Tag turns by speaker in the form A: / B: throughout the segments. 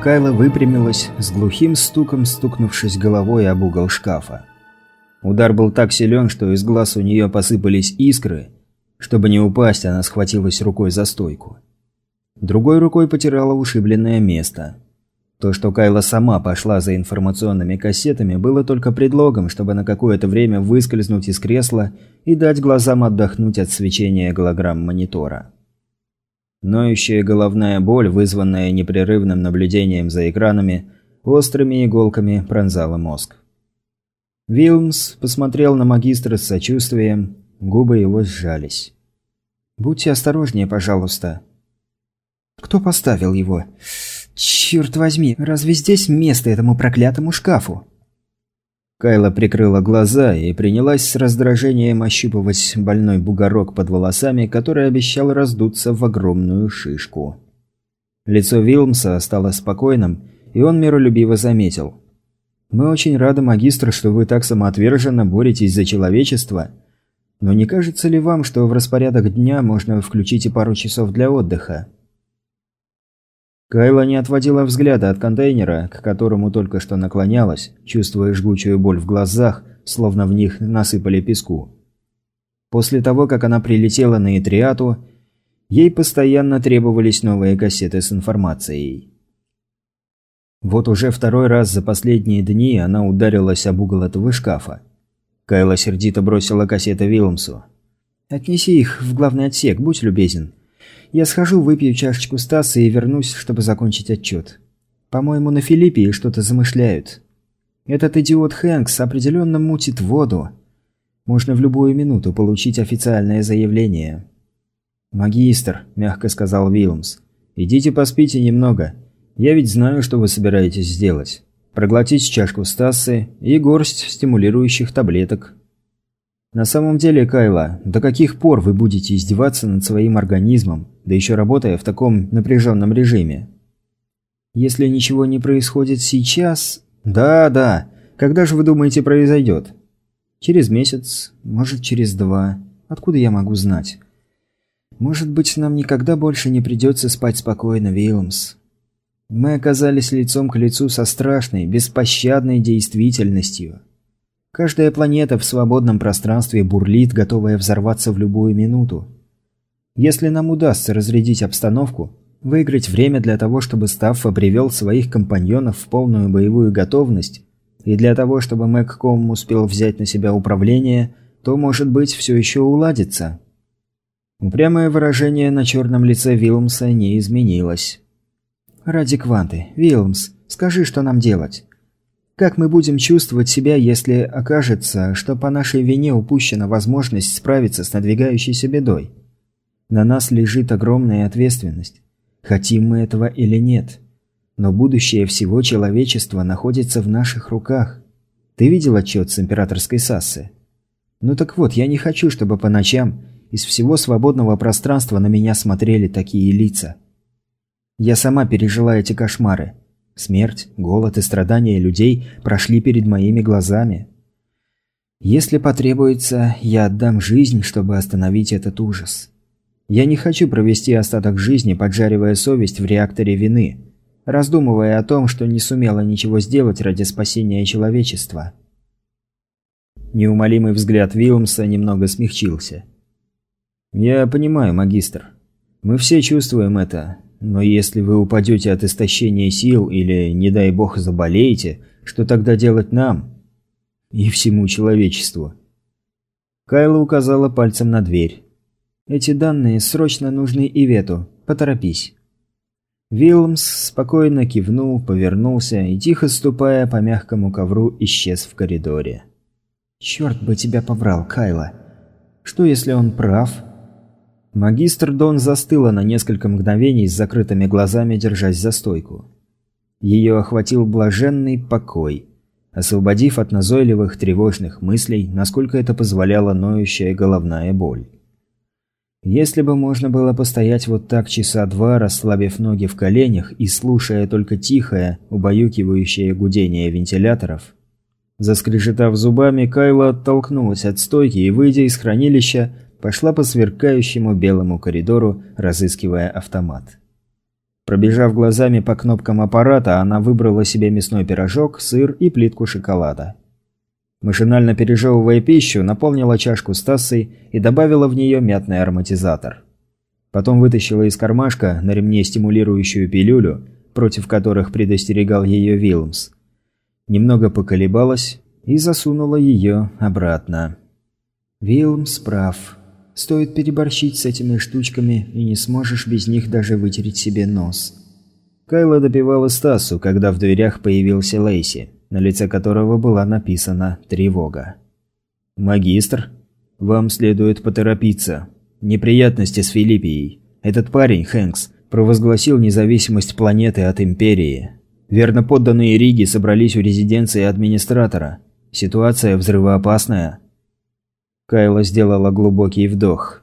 A: Кайла выпрямилась, с глухим стуком стукнувшись головой об угол шкафа. Удар был так силен, что из глаз у нее посыпались искры. Чтобы не упасть, она схватилась рукой за стойку. Другой рукой потирала ушибленное место. То, что Кайла сама пошла за информационными кассетами, было только предлогом, чтобы на какое-то время выскользнуть из кресла и дать глазам отдохнуть от свечения голограмм монитора. Ноющая головная боль, вызванная непрерывным наблюдением за экранами, острыми иголками пронзала мозг. Вилмс посмотрел на магистра с сочувствием, губы его сжались. «Будьте осторожнее, пожалуйста». «Кто поставил его?» «Черт возьми, разве здесь место этому проклятому шкафу?»
B: Кайла прикрыла глаза и принялась с раздражением ощупывать больной бугорок под волосами, который обещал раздуться в огромную шишку. Лицо Вилмса стало спокойным, и он миролюбиво заметил. «Мы очень рады, магистр, что вы так самоотверженно боретесь за человечество. Но не кажется ли вам, что в распорядок дня можно включить и пару часов для отдыха?» Кайла не отводила взгляда от контейнера, к которому только что наклонялась, чувствуя жгучую боль в глазах, словно в них насыпали песку. После того, как она прилетела на Итриату, ей постоянно требовались новые кассеты с информацией. Вот уже второй раз за последние дни она ударилась об угол этого шкафа. Кайла сердито бросила кассеты Вилмсу. «Отнеси их в главный отсек, будь любезен. Я схожу, выпью чашечку Стаса и вернусь, чтобы закончить отчет. По-моему, на Филиппе что-то замышляют. Этот идиот Хэнкс определенно мутит воду. Можно в любую минуту получить официальное заявление. «Магистр», – мягко сказал Вилмс, – «идите поспите немного. Я ведь знаю, что вы собираетесь сделать. Проглотить чашку Стасы и горсть стимулирующих таблеток». На самом деле, Кайла, до каких пор вы будете издеваться над своим организмом, да еще работая в таком напряженном режиме? Если ничего не происходит сейчас... Да, да. Когда же вы думаете произойдет? Через месяц, может через два. Откуда я могу знать? Может быть, нам никогда больше не придется спать спокойно, Вилмс. Мы оказались лицом к лицу со страшной, беспощадной действительностью. Каждая планета в свободном пространстве бурлит, готовая взорваться в любую минуту. Если нам удастся разрядить обстановку, выиграть время для того, чтобы Стаффа привел своих компаньонов в полную боевую готовность, и для того, чтобы Мэгком успел взять на себя управление, то, может быть, все еще уладится. Упрямое выражение на черном лице Вилмса не изменилось. «Ради Кванты, Вилмс, скажи, что нам делать?» Как мы будем чувствовать себя, если окажется, что по нашей вине упущена возможность справиться с надвигающейся бедой? На нас лежит огромная ответственность. Хотим мы этого или нет. Но будущее всего человечества находится в наших руках. Ты видел отчет с императорской Сассы? Ну так вот, я не хочу, чтобы по ночам из всего свободного пространства на меня смотрели такие лица. Я сама пережила эти кошмары. Смерть, голод и страдания людей прошли перед моими глазами. Если потребуется, я отдам жизнь, чтобы остановить этот ужас. Я не хочу провести остаток жизни, поджаривая совесть в реакторе вины, раздумывая о том, что не сумела ничего сделать ради спасения человечества. Неумолимый взгляд Вилмса немного смягчился. «Я понимаю, магистр. Мы все чувствуем это, но если вы упадете от истощения сил или, не дай бог, заболеете, что тогда делать нам? И всему человечеству?» Кайла указала пальцем на дверь. «Эти данные срочно нужны Ивету. Поторопись». Вилмс спокойно кивнул, повернулся и, тихо ступая по мягкому ковру, исчез в коридоре. «Черт бы тебя побрал, Кайла! Что, если он прав?» Магистр Дон застыла на несколько мгновений с закрытыми глазами, держась за стойку. Ее охватил блаженный покой, освободив от назойливых тревожных мыслей, насколько это позволяла ноющая головная боль. Если бы можно было постоять вот так часа два, расслабив ноги в коленях и слушая только тихое, убаюкивающее гудение вентиляторов. Заскрежетав зубами, Кайла оттолкнулась от стойки и, выйдя из хранилища, пошла по сверкающему белому коридору, разыскивая автомат. Пробежав глазами по кнопкам аппарата, она выбрала себе мясной пирожок, сыр и плитку шоколада. Машинально пережевывая пищу, наполнила чашку с тассой и добавила в нее мятный ароматизатор. Потом вытащила из кармашка на ремне стимулирующую пилюлю, против которых предостерегал ее Вилмс. Немного поколебалась и засунула ее обратно. Вилмс прав. Стоит переборщить с этими штучками, и не сможешь без них даже вытереть себе нос. Кайла допивала Стасу, когда в дверях появился Лейси, на лице которого была написана «Тревога». «Магистр, вам следует поторопиться. Неприятности с Филиппией. Этот парень, Хэнкс, провозгласил независимость планеты от Империи. Верно подданные Риги собрались у резиденции администратора. Ситуация взрывоопасная». Кайла сделала глубокий вдох.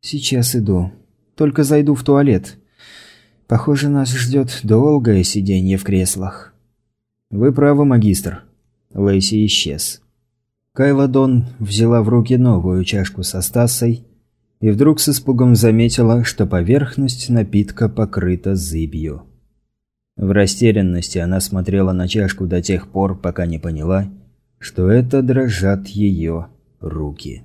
B: «Сейчас иду. Только зайду в туалет. Похоже, нас ждет долгое сиденье в креслах». «Вы правы, магистр». Лейси исчез. Кайла Дон взяла в руки новую чашку со Стасой и вдруг с испугом заметила, что поверхность напитка покрыта зыбью. В растерянности она смотрела на чашку до тех пор, пока не поняла, что это дрожат ее руки.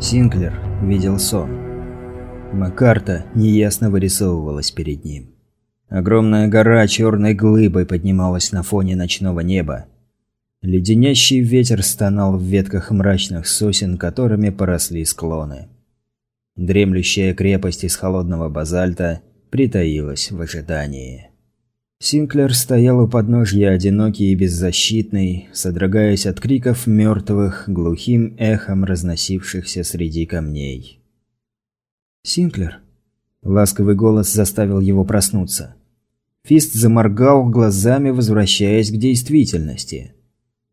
B: Синклер видел сон. Макарта неясно вырисовывалась перед ним. Огромная гора черной глыбой поднималась на фоне ночного неба. Леденящий ветер стонал в ветках мрачных сосен, которыми поросли склоны. Дремлющая крепость из холодного базальта притаилась в ожидании. Синклер стоял у подножья одинокий и беззащитный, содрогаясь от криков мертвых, глухим эхом разносившихся среди камней. «Синклер?» Ласковый голос заставил его проснуться. Фист заморгал глазами, возвращаясь к действительности.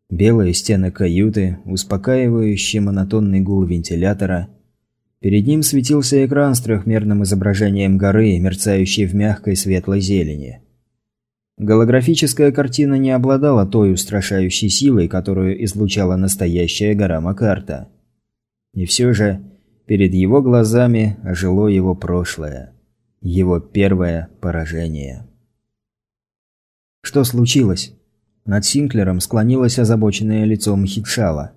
B: Белые стены каюты, успокаивающий монотонный гул вентилятора, Перед ним светился экран с трехмерным изображением горы, мерцающей в мягкой светлой зелени. Голографическая картина не обладала той устрашающей силой, которую излучала настоящая гора Макарта. И все же, перед его глазами ожило его прошлое. Его первое поражение. Что случилось? Над Синклером склонилось озабоченное лицо Мхитшала.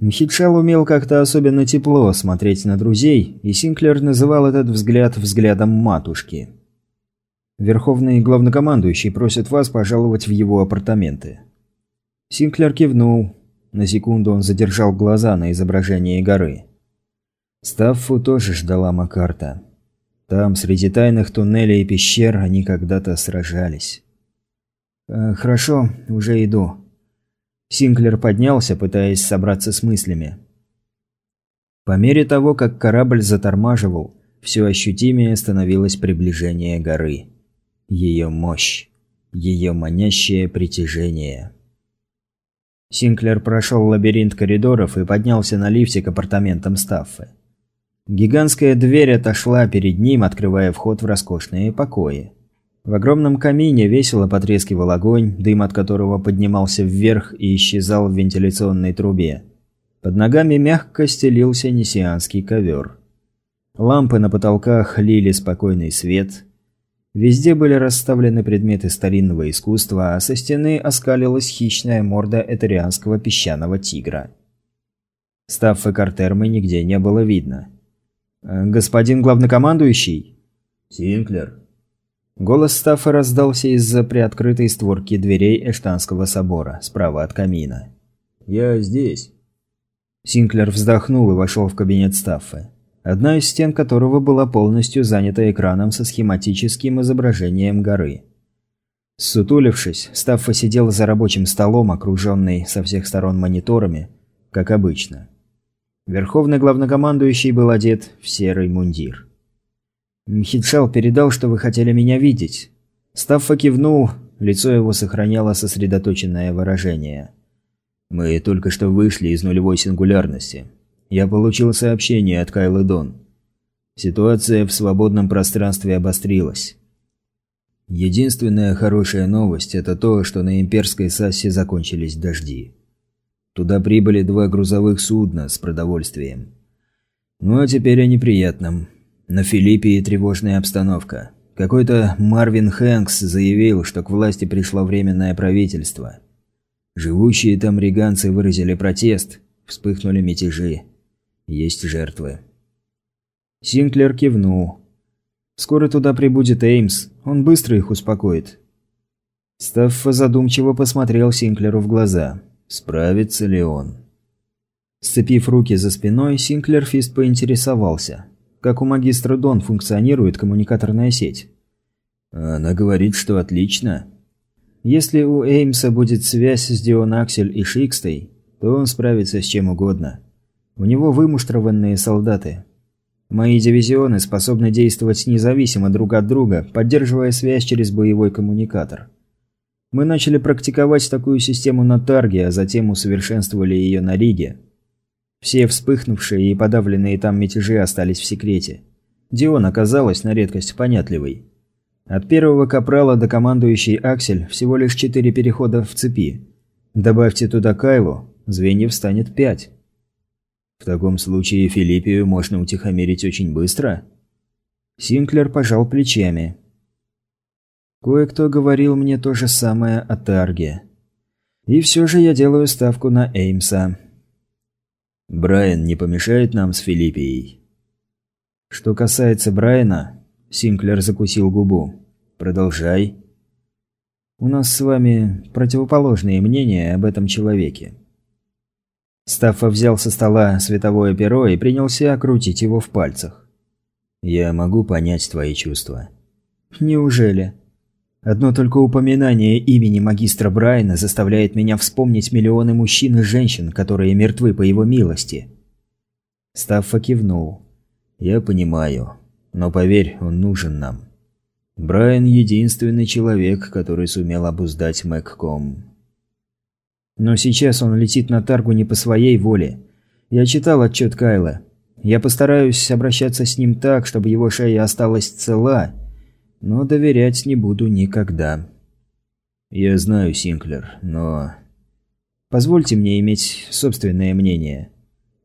B: Мхитшал умел как-то особенно тепло смотреть на друзей, и Синклер называл этот взгляд взглядом матушки. «Верховный главнокомандующий просит вас пожаловать в его апартаменты». Синклер кивнул. На секунду он задержал глаза на изображении горы. Стаффу тоже ждала Макарта. Там, среди тайных туннелей и пещер, они когда-то сражались. «Э, «Хорошо, уже иду», Синклер поднялся, пытаясь собраться с мыслями. По мере того, как корабль затормаживал, все ощутимее становилось приближение горы. Ее мощь. Ее манящее притяжение. Синклер прошел лабиринт коридоров и поднялся на лифте к апартаментам Стаффы. Гигантская дверь отошла перед ним, открывая вход в роскошные покои. В огромном камине весело потрескивал огонь, дым от которого поднимался вверх и исчезал в вентиляционной трубе. Под ногами мягко стелился несианский ковер. Лампы на потолках лили спокойный свет. Везде были расставлены предметы старинного искусства, а со стены оскалилась хищная морда этерианского песчаного тигра. Стаффы Картермы нигде не было видно. «Э, «Господин главнокомандующий?»
A: «Синклер»,
B: Голос Стаффа раздался из-за приоткрытой створки дверей Эштанского собора, справа от камина.
A: «Я здесь».
B: Синклер вздохнул и вошел в кабинет Стаффа, одна из стен которого была полностью занята экраном со схематическим изображением горы. Сутулившись, Стаффа сидел за рабочим столом, окруженный со всех сторон мониторами, как обычно. Верховный главнокомандующий был одет в серый мундир. Мхитшал передал, что вы хотели меня видеть. Стаффа кивнул, лицо его сохраняло сосредоточенное выражение.
A: «Мы только что вышли из нулевой сингулярности. Я получил сообщение от Кайлы Дон. Ситуация в свободном пространстве обострилась. Единственная хорошая новость – это то, что на имперской САСе закончились дожди. Туда прибыли два грузовых судна с продовольствием. Ну а теперь о неприятном. На Филиппии тревожная обстановка. Какой-то Марвин Хэнкс заявил, что к власти пришло временное правительство. Живущие там риганцы выразили протест, вспыхнули мятежи. Есть жертвы.
B: Синклер кивнул. «Скоро туда прибудет Эймс, он быстро их успокоит». Стаффа задумчиво посмотрел Синклеру в глаза. Справится ли он? Сцепив руки за спиной, Синклер Фист поинтересовался – как у магистра Дон функционирует коммуникаторная сеть.
A: Она говорит, что отлично.
B: Если у Эймса будет связь с Дион Аксель и Шикстой, то он справится с чем угодно. У него вымуштрованные солдаты. Мои дивизионы способны действовать независимо друг от друга, поддерживая связь через боевой коммуникатор. Мы начали практиковать такую систему на Тарге, а затем усовершенствовали ее на Риге. Все вспыхнувшие и подавленные там мятежи остались в секрете. Дион оказалась на редкость понятливой. От первого капрала до командующей Аксель всего лишь четыре перехода в цепи. Добавьте туда Кайлу, звеньев станет пять.
A: В таком случае Филиппию можно утихомирить очень быстро.
B: Синклер пожал плечами. Кое-кто говорил мне то же самое о Тарге. И все же я делаю ставку на Эймса.
A: Брайан не помешает нам с Филиппией.
B: Что касается Брайана, Синклер закусил губу. Продолжай. У нас с вами противоположные мнения об этом человеке. Стаффа взял со стола световое перо и принялся крутить его в пальцах.
A: «Я могу понять твои чувства».
B: «Неужели?» Одно только упоминание имени магистра Брайна заставляет меня вспомнить миллионы мужчин и женщин, которые мертвы по его милости.
A: Стаффа кивнул. «Я понимаю. Но поверь, он нужен нам. Брайан – единственный человек, который сумел обуздать Мэгком».
B: Но сейчас он летит на Таргу не по своей воле. Я читал отчет Кайла. Я постараюсь обращаться с ним так, чтобы его шея осталась цела – но доверять не буду никогда.
A: Я знаю, Синклер, но...
B: Позвольте мне иметь собственное мнение.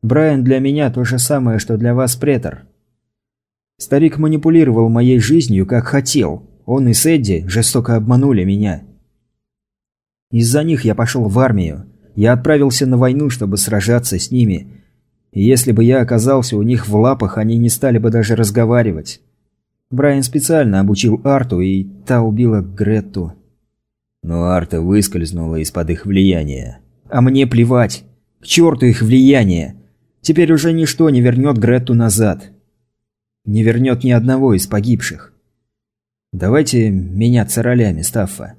B: Брайан для меня то же самое, что для вас претор. Старик манипулировал моей жизнью, как хотел. Он и Сэдди жестоко обманули меня. Из-за них я пошел в армию. Я отправился на войну, чтобы сражаться с ними. И если бы я оказался у них в лапах, они не стали бы даже разговаривать. Брайан специально обучил Арту, и та убила Гретту.
A: Но Арта выскользнула из-под их влияния.
B: А мне плевать. К черту их влияние. Теперь уже ничто не вернет Гретту назад. Не вернет ни одного из погибших. Давайте меняться ролями, Стаффа.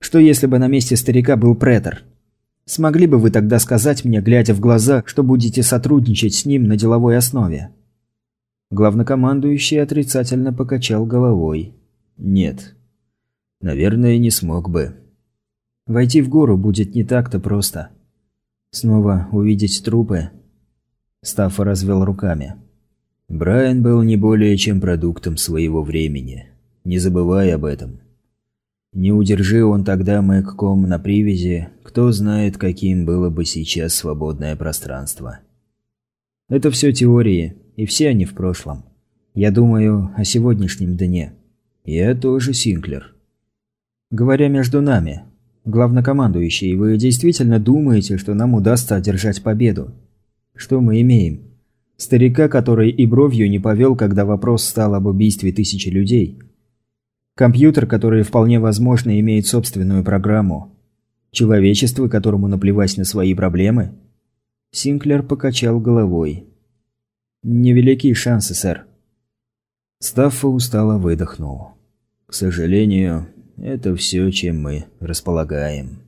B: Что если бы на месте старика был претор? Смогли бы вы тогда сказать мне, глядя в глаза, что будете сотрудничать с ним на деловой основе? Главнокомандующий отрицательно покачал головой.
A: «Нет. Наверное, не смог бы».
B: «Войти в гору будет не так-то просто. Снова увидеть трупы?» Стаффа развел руками.
A: Брайан был не более чем продуктом своего времени. Не забывай об этом. Не удержи он тогда Мэгком на привязи, кто знает, каким было бы сейчас свободное пространство.
B: Это все теории. И все они в прошлом. Я думаю о сегодняшнем дне.
A: Я тоже Синклер.
B: Говоря между нами, главнокомандующий, вы действительно думаете, что нам удастся одержать победу? Что мы имеем? Старика, который и бровью не повел, когда вопрос стал об убийстве тысячи людей. Компьютер, который вполне возможно имеет собственную программу. Человечество, которому наплевать на свои проблемы. Синклер покачал головой. «Невелики шансы, сэр».
A: Стаффа устало выдохнул. «К сожалению, это все, чем мы располагаем».